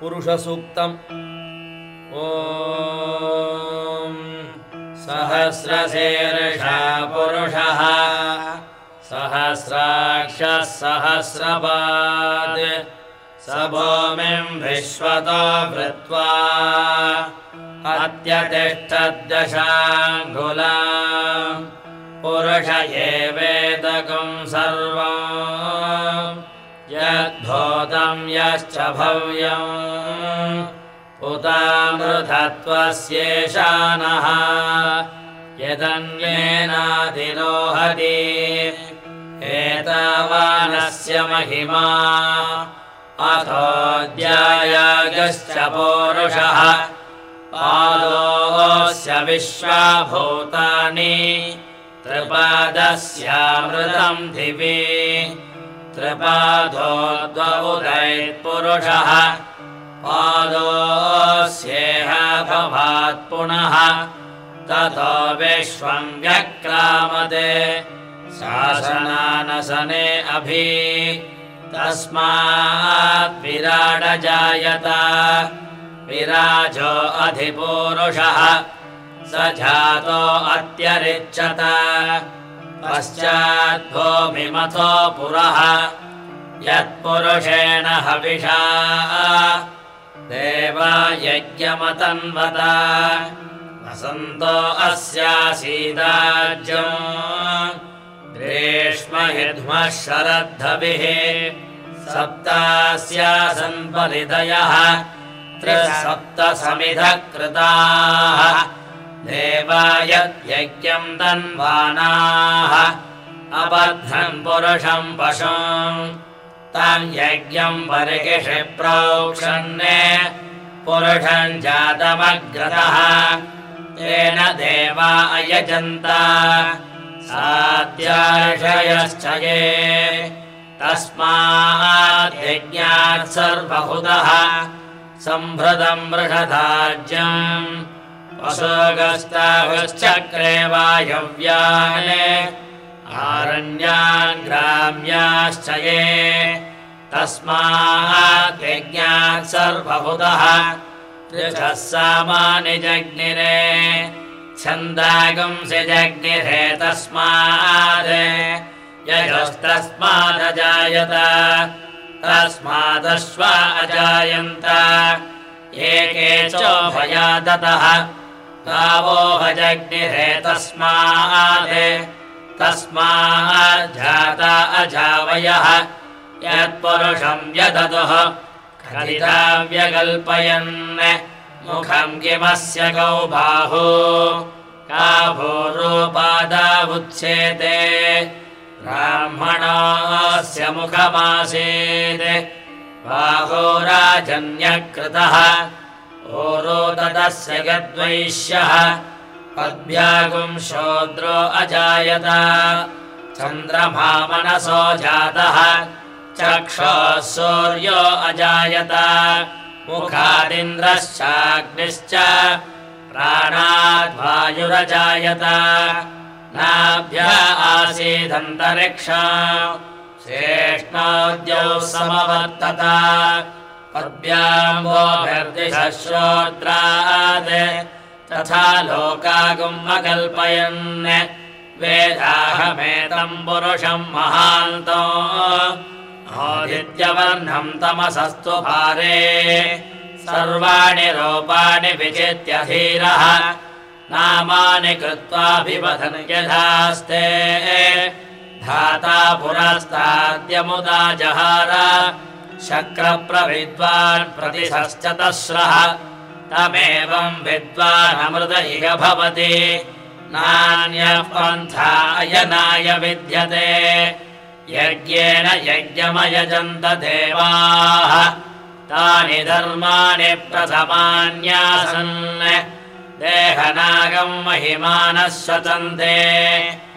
पुरुषसूक्तम्। ॐ सहस्रशीर्षा पुरुषः सहस्राक्षः सहस्रपात् स भूमिम् विश्वतो भृत्वा अत्यतिष्ठद्दशाङ्गुला पुरुष एवेदकम् सर्वम् यद्भूतम् यश्च भव्यम्। उतामृतत्वस्येषानः यदन्येनातिरोहति एतावानस्य महिमा। अथोऽध्यायागश्च पौरुषः। पादोऽस्य विश्वाभूतानि। त्रिपादस्यामृतम् दिवि त्रिपादो द्वौदैत्पुरुषः पादोऽस्येह भवात् पुनः। ततो विश्वम् व्यक्रामते। शासनानसने अभि। तस्मात् विराडजायत विराजो अधिपूरुषः। स जातो अत्यरिच्यत पश्चाद्भूमिमथो पुरः यत्पुरुषेण हविषा। देवा यज्ञमतन्वत वसन्तो अस्यासीदाज्यम् ग्रीष्महिध्मः शरद्धभिः सप्तास्यासन् परिदयः त्रिसप्तसमिधः कृताः देवायज्ञम् तन्वानाः अबद्धम् पुरुषम् पशुम् तम् यज्ञम् परिकिषि प्रोक्षन् पुरुषम् जातमग्रतः। तेन देवा अयजन्त साध्यार्षयश्च ये। तस्माद्यज्ञात् सर्वहुतः सम्भृतम् बृहदाज्यम् वसोगस्ताहुश्चक्रे वायव्याने आरण्यान् ग्राम्याश्च ये तस्माद्यज्ञात् सर्वहुतः त्रिषः सामानि जग्निरे। छन्दागुंसि जग्निरे तस्मात् यजस्तस्मादजायत तस्मादश्वा अजायन्त। एके चोभयादतः गावोभजग्निरे तस्मात् तस्माज्जाता अजावयः यत्पुरुषम् व्यदतुः कथिता व्यकल्पयन् मुखम् किमस्य गौ बाहु का भूरूपादावुच्छेते ब्राह्मणास्य मुखमासीत् बाहोराजन्यकृतः ओरोदतस्य गद्वैश्यः पद्भ्यागुम् शोद्रो अजायत। चन्द्रमा मनसो जातः। चक्षोः सूर्यो अजायत। मुखादिन्द्रश्चाग्निश्च। प्राणाद्वायुरजायत नाभ्य आसीदन्तरिक्ष। श्रेष्ठोद्यौ समवर्तत पद्भ्याम्बोभिर्दिशश्रोत्रात् तथा लोकागुम् अकल्पयन् वेदाहमेतम् पुरुषम् महान्तो आदित्यवर्णम् तमसस्तु भारे सर्वाणि रूपाणि विचित्य धीरः नामानि कृत्वाभिवदन् यथास्ते धाता पुरस्ताद्यमुदा जहार शक्रप्रविद्वान् प्रतिशश्चतस्रः तमेवम् विद्वानमृत इह भवति। नान्यः पन्था अयनाय विद्यते। यज्ञेन यज्ञमयजन्त देवाः। तानि धर्माणि प्रथमान्यासन्। देहनागम् महिमानः स्वतन्ते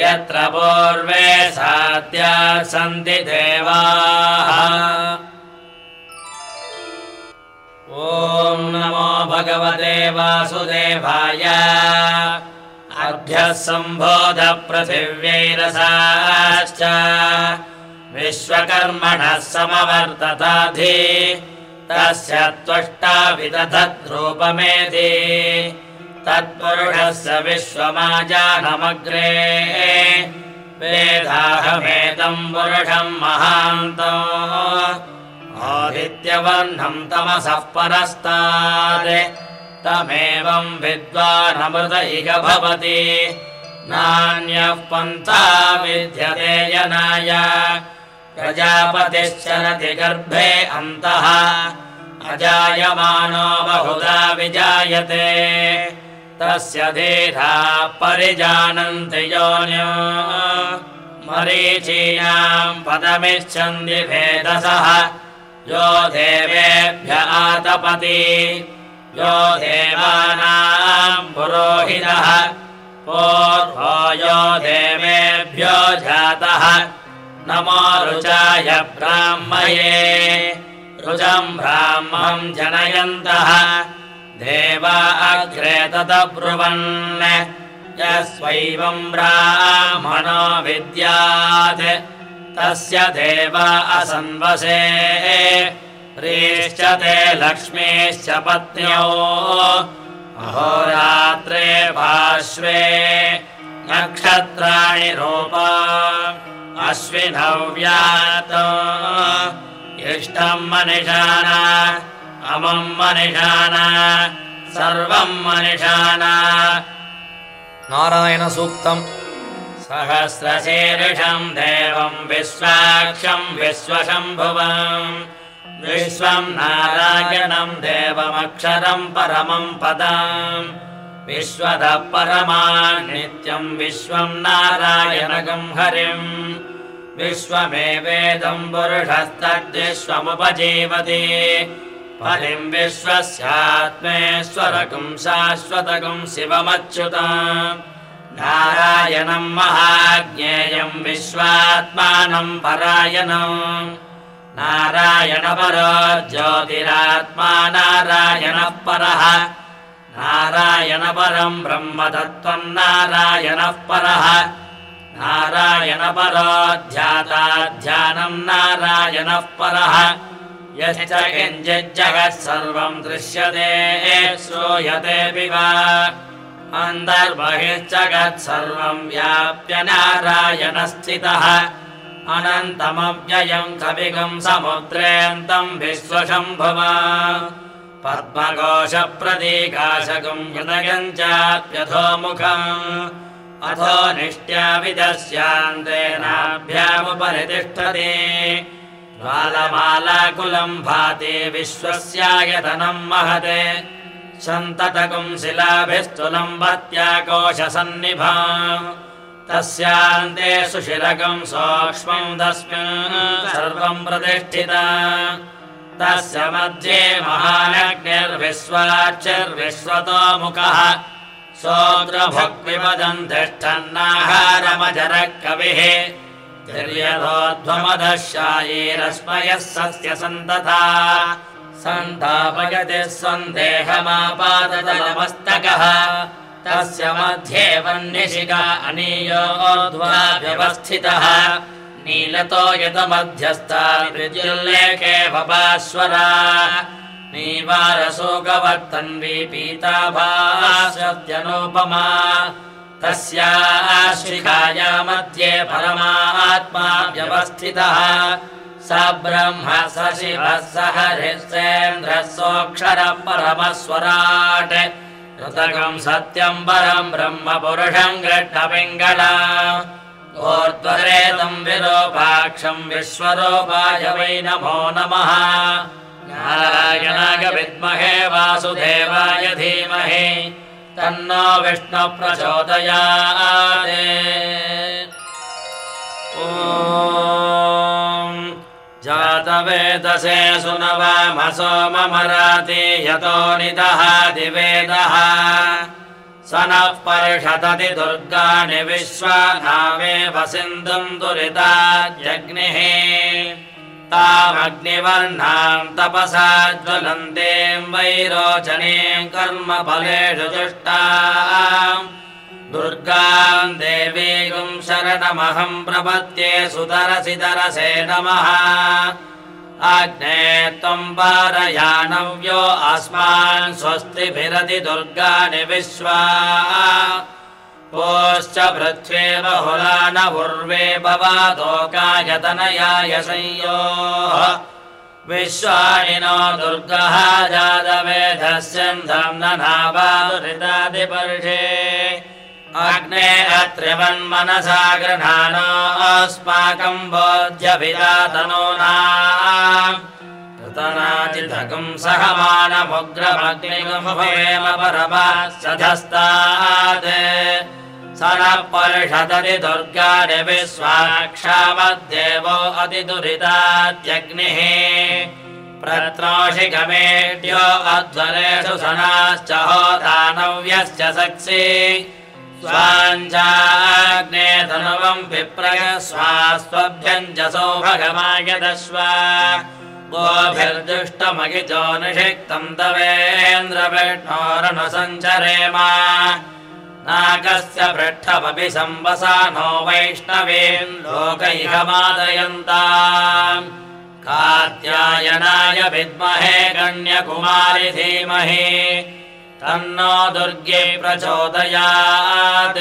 यत्र पूर्वे साध्या सन्ति देवाः। ॐ नमो भगवते वासुदेवाय। अभ्यः सम्बोधपृथिव्यैरसाश्च विश्वकर्मणः समवर्तताधि। तस्य त्वष्टाविदधद्रूपमेधि तत्पुरुषस्य विश्वमाजानमग्रे वेदाहमेदम् पुरुषम् महान्त आदित्यवर्णम् तमसः परस्तात् तमेवम् विद्वानमृत इह भवति नान्यः पन्था विद्यते यनाय प्रजापतिश्चरति गर्भे अन्तः अजायमानो बहुधा विजायते तस्य धीरा परिजानन्ति योन्यो। मरीचीनाम् पदमिच्छन्ति भेदसः। यो देवेभ्य आतपति। यो देवानाम् पुरोहितः। पूर्वो यो देवेभ्यो जातः। नमो रुचाय ब्राह्मये। रुजम् ब्राह्मम् जनयन्तः देवा अग्रे तदब्रुवन् यस्वैवम् ब्राह्मणो विद्यात्। तस्य देव असन्वसे। प्रीश्चते लक्ष्मीश्च पत्न्यो। अहोरात्रे पार्श्वे नक्षत्राणि रूपा अश्विनव्यात् इष्टम् मनिषाना अमम् मनिषाना सर्वम् मनिषाना। नारायणसूक्तम् सहस्रशीर्षम् देवम् विश्वाक्षम् विश्वशम्भुवम् विश्वम् नारायणम् देवमक्षरम् परमम् पदम्। विश्वतः परमान् नित्यम् विश्वम् नारायणगम् हरिम्। विश्वमेवेदम् पुरुषस्तद्विश्वमुपजीवति फलिम् विश्वस्यात्मेश्वरकम् शाश्वतकम् शिवमच्युतम् नारायणम् महाज्ञेयम् विश्वात्मानम् परायणम्। नारायणपरो ज्योतिरात्मा नारायणः परः। नारायणपरम् ब्रह्म तत्त्वम् नारायणः परः। नारायणपरो ध्याता ध्यानम् नारायणः परः यश्च किञ्चिज्जगत् सर्वम् दृश्यते श्रूयतेऽपि वा अन्तर्बहिश्चगत् सर्वम् व्याप्य नारायणस्थितः। अनन्तमव्ययम् कविगम् समुद्रेऽन्तम् विश्वशम्भुव। पद्मकोशप्रतीकाशकम् हृदयम् चाप्यथोमुखम् अथो निष्ट्याविदस्यान्तेनाभ्यामुपरि तिष्ठति ज्वालमालाकुलम् भाति विश्वस्यायतनम् महते। सन्ततकम् शिलाभिस्तुलम् भत्याकोशसन्निभा तस्यान्ते सुशिलकम् सूक्ष्मम् तस्मिन् सर्वम् प्रतिष्ठिता। तस्य मध्ये महानग्निर्विश्वाचिर्विश्वतो मुखः सोऽग्रभुक्विपदम् तिष्ठन्नाहारमजरः कविः सस्य सन्तता सन्तापयति सन्देहमापादतलमस्तकः तस्य मध्ये वह्निशिखा अनीयोर्ध्वा व्यवस्थितः नीलतो यतमध्यस्था विद्युल्लेखे भवाश्वरा नीवारशोकवर्तन्वी पीताभासत्यनुपमा तस्याश्रिकाया मध्ये परमात्मा व्यवस्थितः। स ब्रह्म स शिवः स हरिश्चेन्द्रः सोऽक्षरः परमस्वराट् ऋतकम् सत्यम् परम् पुरुषम् गृह्णपिङ्गला ऊर्ध्वरेतम् विरूपाक्षम् विश्वरूपाय वै नमो नमः। नारायणाय विद्महे वासुदेवाय धीमहि तन्नो विष्णु प्रचोदयात् ॐ जातवेदसे सुनवामसो ममराति यतो निदः दिवेदः। स नः परिषदति दुर्गाणि विश्वानामेव सिन्धुम् दुरिताज्ञः तामग्निवर्णाम् तपसा ज्वलन्तीम् वैरोचनीम् कर्मफलेषु जुष्टाम् दुर्गाम् देवीगुम् शरणमहम् प्रपद्ये सुतरसि तरसे नमः। त्वम् पारयानव्यो अस्मान् स्वस्तिभिरति दुर्गाणि विश्वा पोश्च पृथ्वे बहुला न पूर्वे भवातोकायतनयाय संयोः। विश्वाणि नो दुर्गः जातवेधस्यन्धम् न नावादुरितादिपर्षे। अग्ने अत्रिवन्मनसा गृहाणो अस्माकम् बोध्यभिदातनूना ृतनाचिधकम् सहमानमुग्रमग्निगुभवेम परमा स नः परिषदति अतिदुरितात्यग्निः प्रत्रोषिकमेड्यो अध्वरेषु सनाश्च होदानव्यश्च सक्षि स्वाञ्चाग्ने धनुवम् विप्रय स्वास्त्वभ्यञ्जसो भगमायदश्व। गोभिर्दुष्टमगिजो निषिक्तम् तवेन्द्रविष्णोरनुसञ्चरेम नागस्य पृष्ठमपि संवसानो वैष्णवीम् लोकैकमादयन्ता। कात्यायनाय विद्महे गण्यकुमारि धीमहि तन्नो दुर्गे प्रचोदयात्